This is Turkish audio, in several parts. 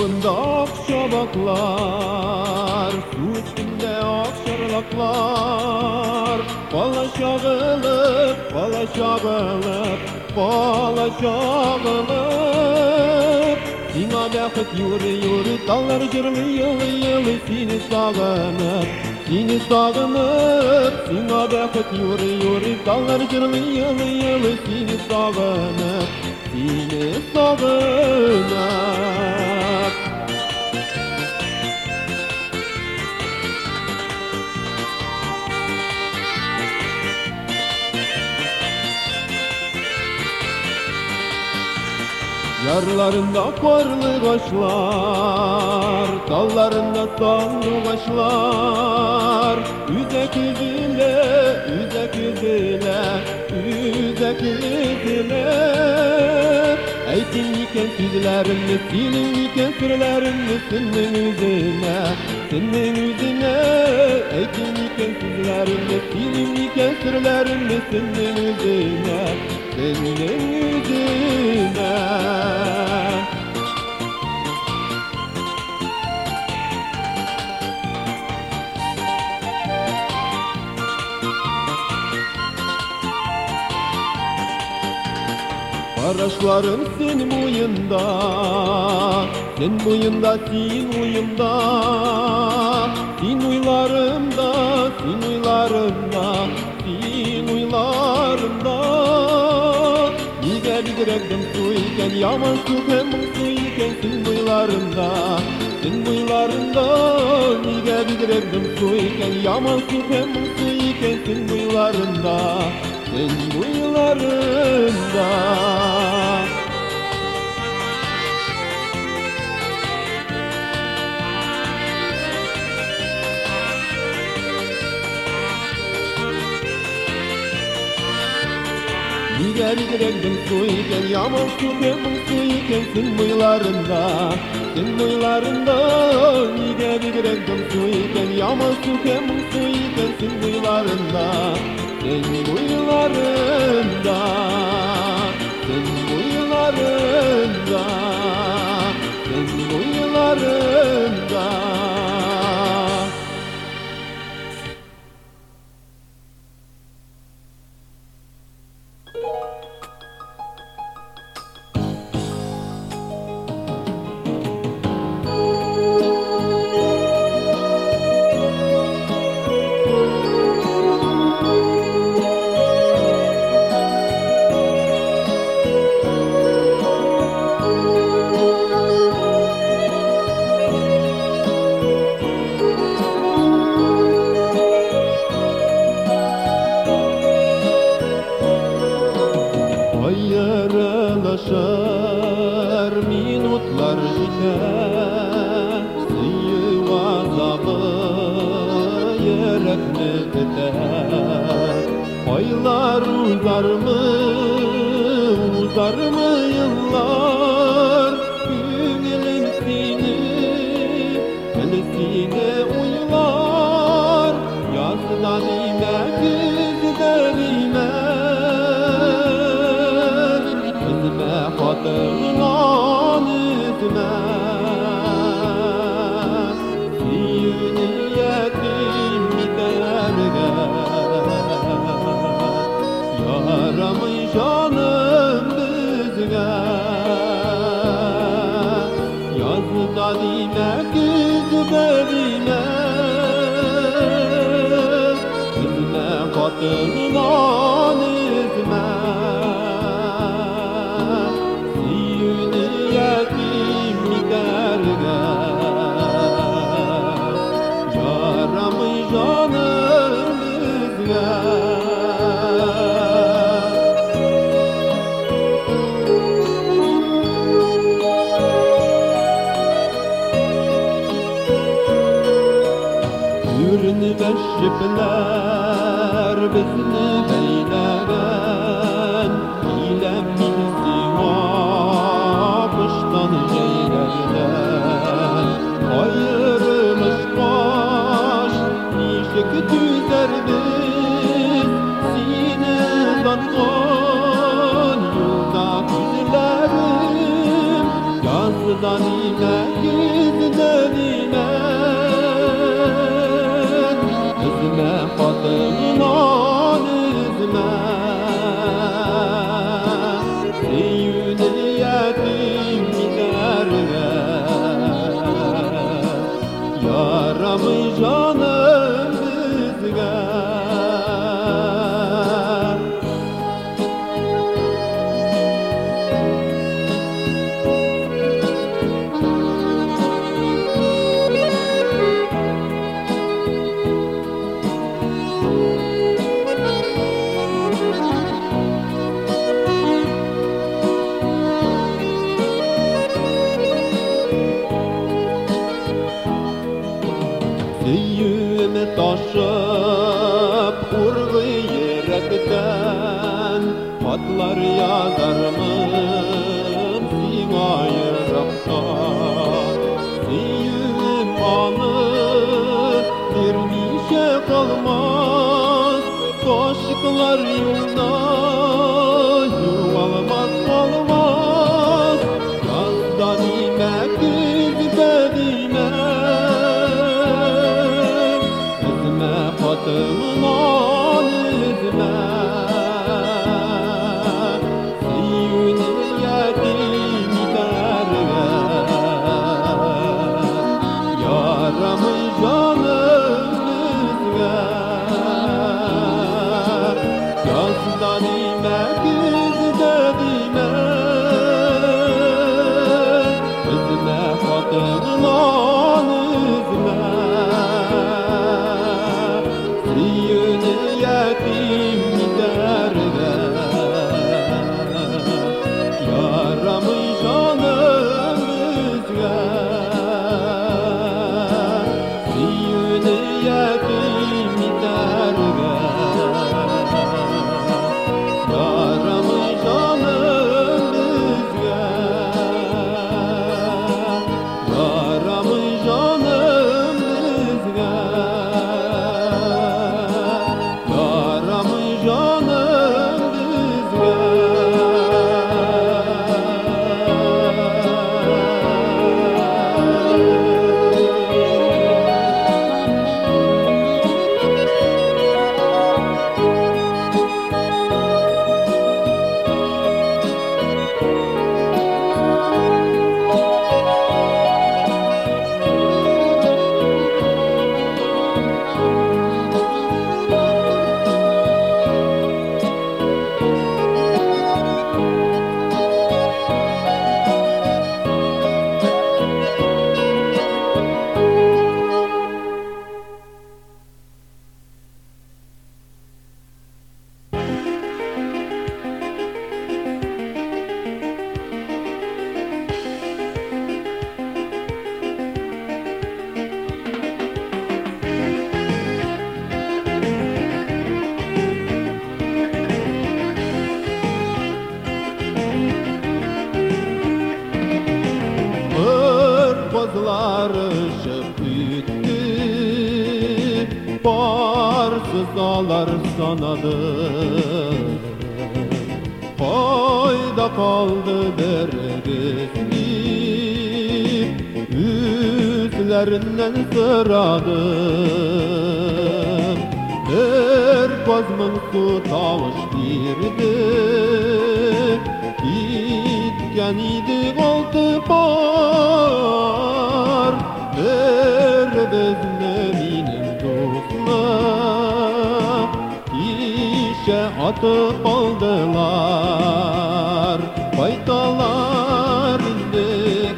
Suyunda akşabaklar Su üstünde akşarlaklar Bala şağılıp, bala şağılıp Bala şağılıp Sina bakıp yürü yürü Dallar jırlı yılı yılı Seni sağınıp Seni sağınıp Sina bakıp yürü yürü Dallar jırlı yılı yılı Seni sağınıp Seni sağınıp Yarlarında karlı kaşlar, dallarında sanlı kaşlar Üzek yüzüne, üzek yüzüne, üzek yüzüne. Eytin iken sizlerini, senin iken sürlerini senin yüzüne Senin yüzüne, eytin iken sizlerini, senin iken sürlerini senin yüzüne Senin yüzüne Paraşlarım senin boyunda Sen boyunda, sen uyumda Sen uylarımda, sen uylarımda Direktim su iken Yaman su hem su iken Sen boylarımda Sen boylarımda Nice bir direktim su iken Yaman su hem su iken Sen boylarımda Sen boylarımda Niger girendim su iken Yaman su kemun su iken Sen boylarında Sen boylarında Niger girendim su iken Yaman su kemun su iken Sen boylarında Sen boylarında Sen boylarında Sen boylarında Yazdan ime, güzden ime Üzme hatırlan üzme Siyün yetim biterge Yaramı canım düzge Yazda dime güz the Işık güttü Barsız dağlar sanadı. Hayda kaldı dergizli Yüzlerinden sıradım Bir kozmun su tavuş girdi. Gitken idi oldu bar Bizne benim dostum İşe atıp aldılar Faydalar indi,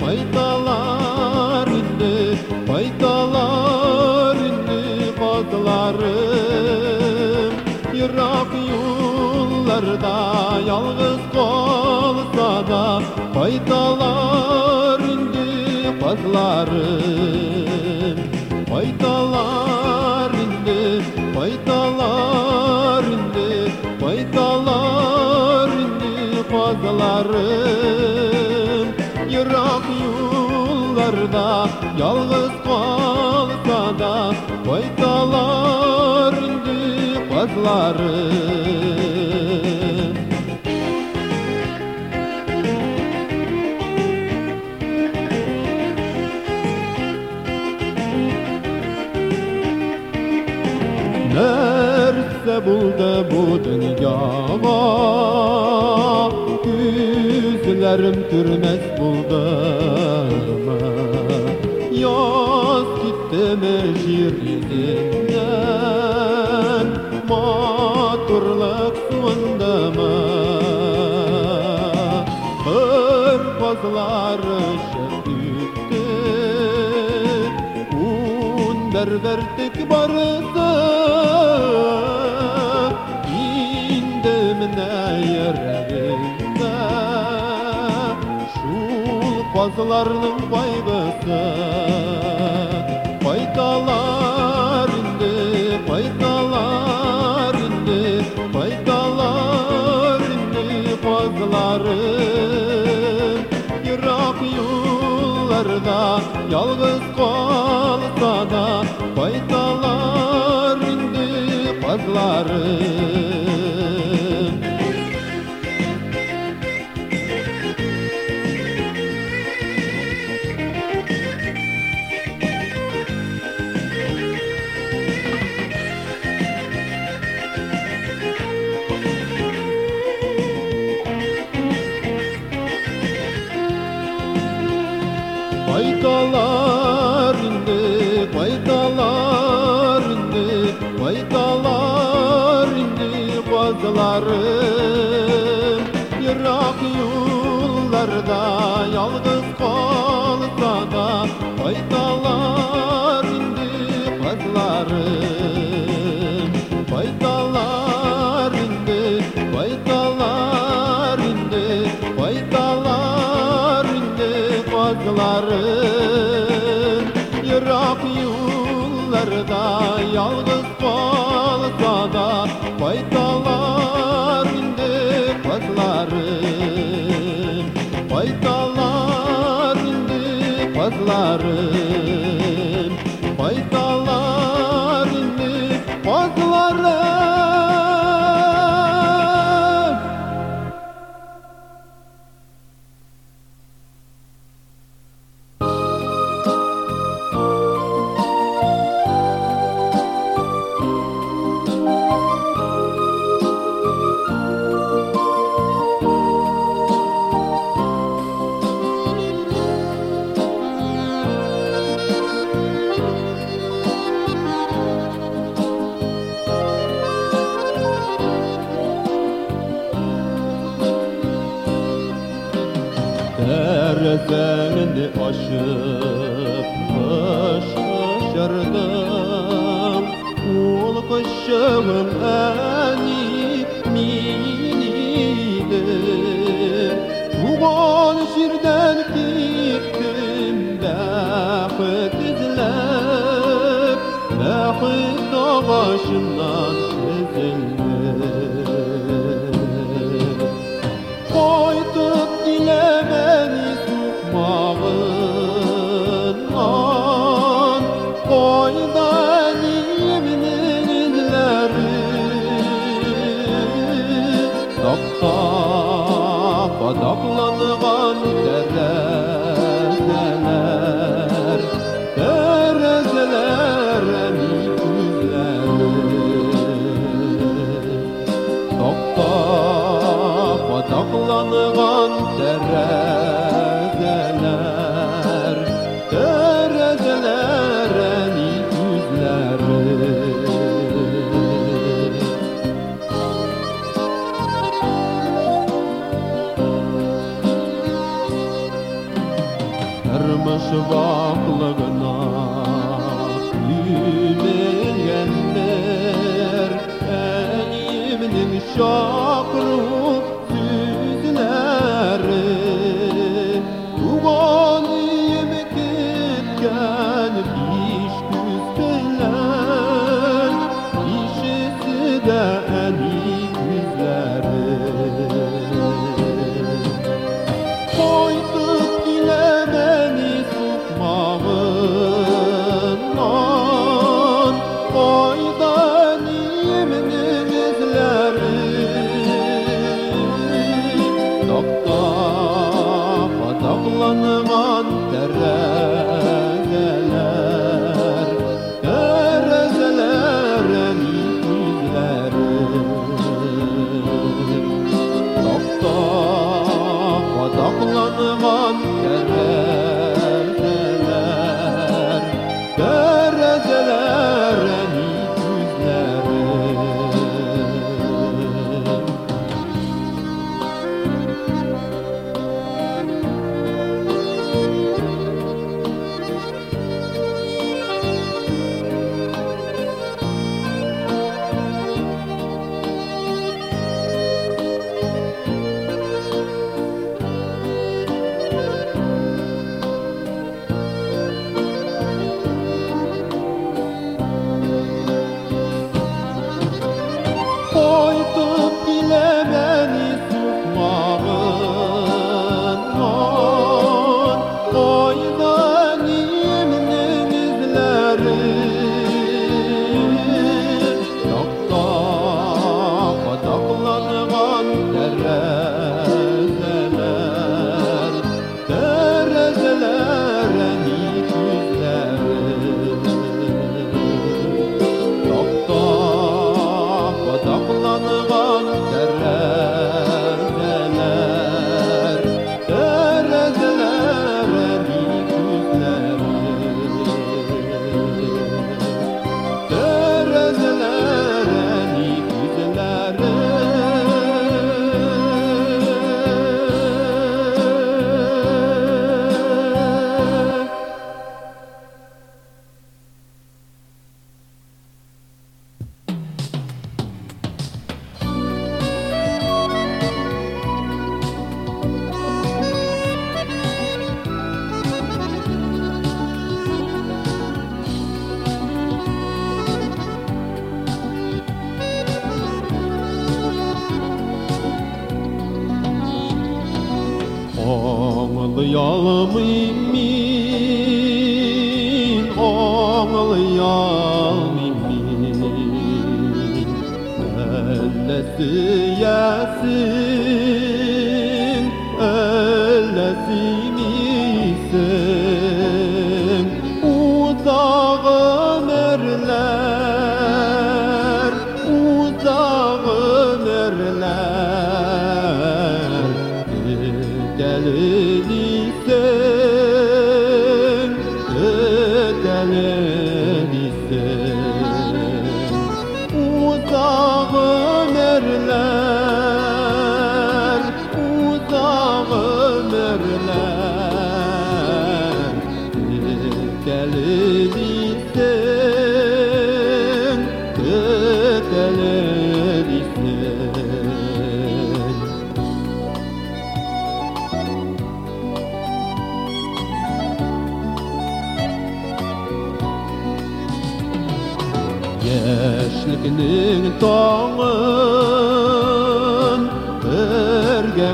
faydalar indi Faydalar indi fazlarım Yırak yollarda yalnız kalsa da Faydalar indi fazlarım fazlarım Yırak yollarda yalnız kalsa da Faydalar indi fazlarım Buldu mu Yaz gitti Maturluk suunda mı Hırpazları şehittir Un berberdik barısı İndimine yerinde Şul fazlarının baybısı Faydalar indi, faydalar indi Faydalar indi fazlarım Yırak yollarda yalnız kalsa da Faydalar indi fazlarım Faydalar indi, faydalar indi, faydalar indi bazılarım Yırak yollarda yalnız bazılarım Yırak yollarda yalnız kalsa da Faydalar indi bazılarım Faydalar indi bazılarım Faydalar and بدأ Yeah. me.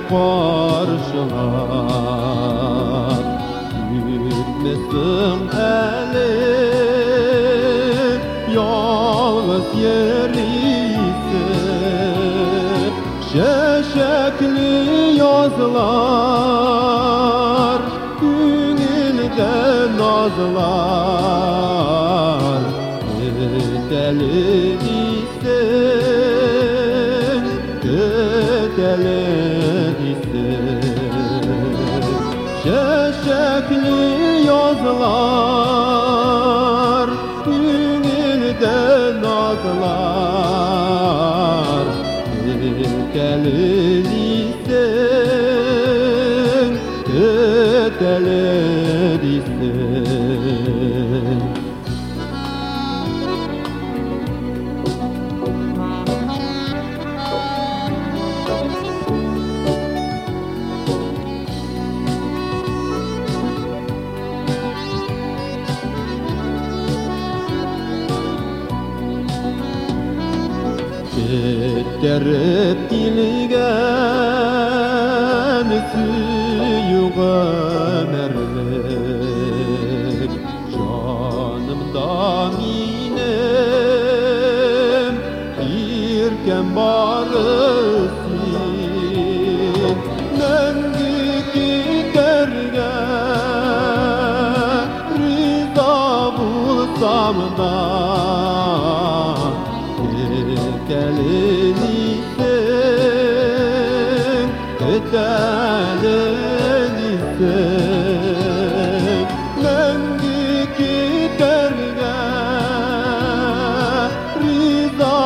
karşılar Gitmesin elim yalnız yer ise Şeşekli yazlar Günilde nazlar. Deli the Lord. elinden Eden elinden Lendi gider ya Rıza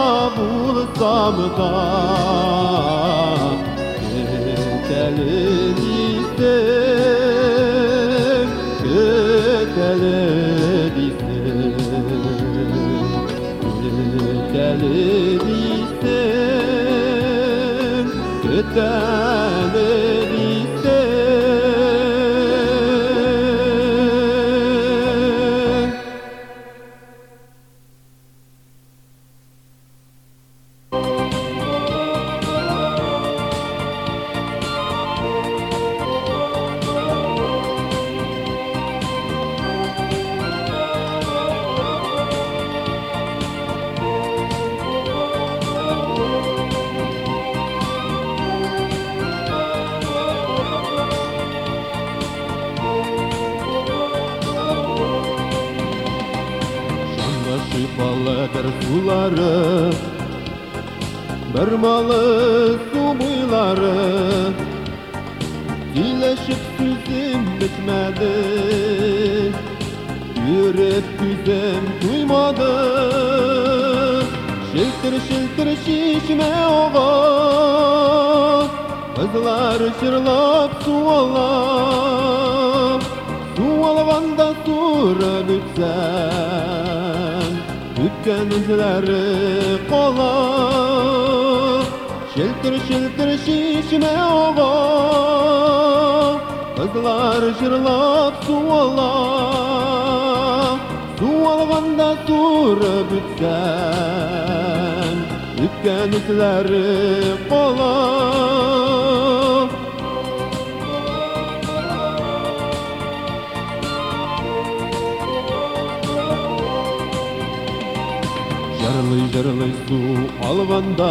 Bir malı su buyları Dileşip süzüm bitmedi. Yürüp güzem duymadı. Şiltir şiltir şişme ova Kızlar şırlap su alap Su alvanda sura bütsem Bütken izleri kola Şiltir şiltir şişme ova Kızlar şırlap su alap Su alvanda sura bütsem Bütken izleri kola Jarlı jarlı su alvanda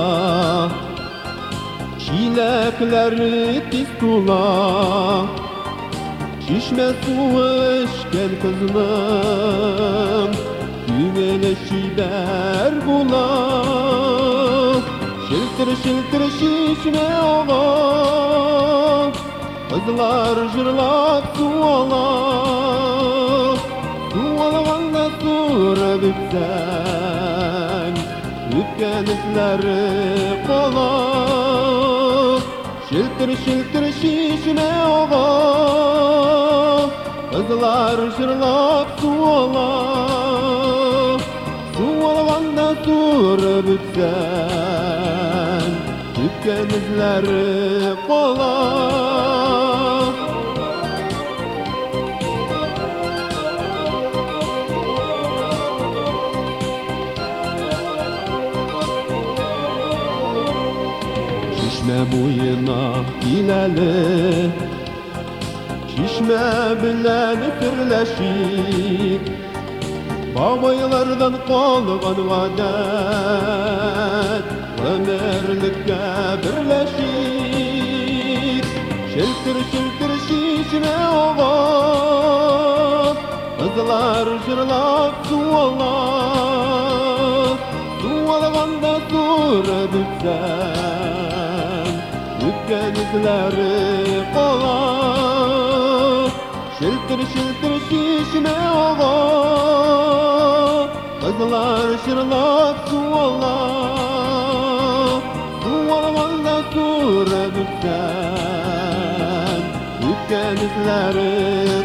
Çilekleri tiz tula Şişme su içken kızım. Güveleşi ber bula. Şiltir şiltir şişme ova Kızlar jırlap su alap Su alvanda sura bitsen Ütken izleri kola Şiltir şiltir şişme ova Kızlar şırlap su alap Su alvanda sura bitsen. Ütken izleri kola Şişme boyuna ileli Şişme bilen birleşik Babaylardan kalgan vadet Ömerlikке birleşik. Şiltir şiltir şişme ova Kızlar şırlap su alap Su alganda sura bütsem Ütken izleri kola Şiltir şiltir şişme ova Kızlar şırlap su alap Su alganda sura bütsem Ütken izleri kola